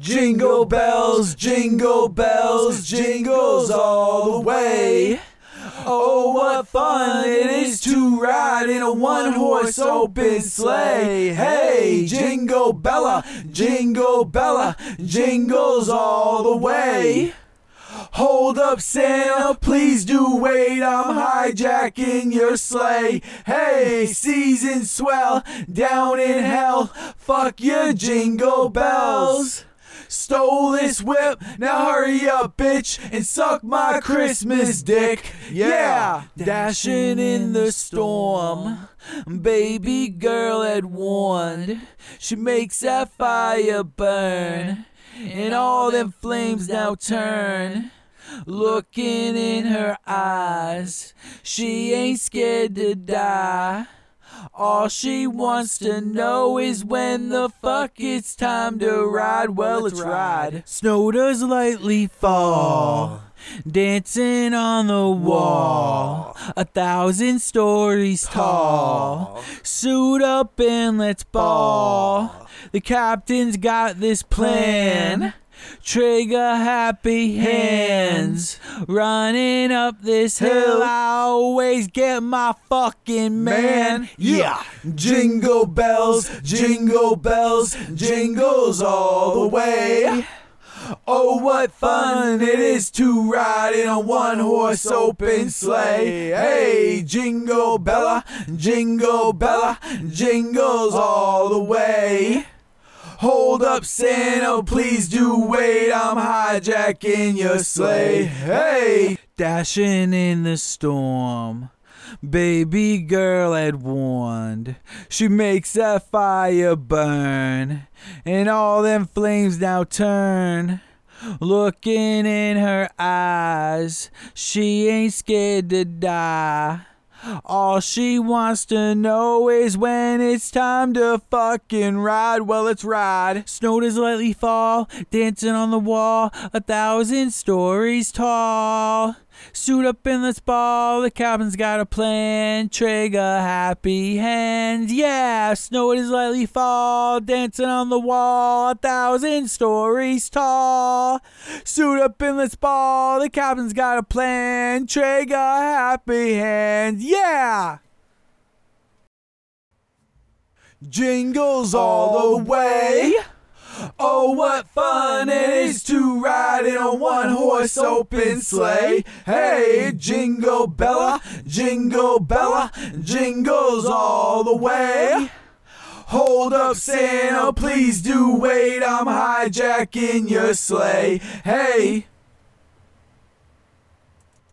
Jingle bells, jingle bells, jingles all the way. Oh, what fun it is to ride in a one horse open sleigh. Hey, Jingle Bella, Jingle Bella, jingles all the way. Hold up, Santa, please do wait. I'm hijacking your sleigh. Hey, season swell, down in hell. Fuck your jingle bells. Stole this whip, now hurry up, bitch, and suck my Christmas dick. Yeah, dashing in the storm. Baby girl had warned, she makes that fire burn, and all them flames now turn. Looking in her eyes, she ain't scared to die. All she wants to know is when the fuck it's time to ride. Well, let's ride. Snow does lightly fall. Dancing on the wall, a thousand stories tall. Suit up and let's ball. The captain's got this plan. Trigger happy hands running up this hill. I always get my fucking man. Yeah, jingle bells, jingle bells, jingles all the way. Oh, what fun it is to ride in a one horse open sleigh. Hey, jingle bella, jingle bella, jingles all the way. Hold up, Santa, please do wait. I'm hijacking your sleigh. Hey, dashing in the storm. Baby girl had warned. She makes that fire burn, and all them flames now turn. Looking in her eyes, she ain't scared to die. All she wants to know is when it's time to fucking ride. Well, let's ride. Snow does lightly fall, dancing on the wall, a thousand stories tall. Suit up in let's ball. The cabin's got a plan. Trigger happy hands. Yeah, snow does lightly fall, dancing on the wall, a thousand stories tall. Suit up in let's ball. The cabin's got a plan. Trigger happy hands. Yeah. Jingles all the way. Oh, what fun it is to ride one horse open sleigh. Hey, Jingle Bella, Jingle Bella, jingles all the way. Hold up, Santa, please do wait. I'm hijacking your sleigh. Hey.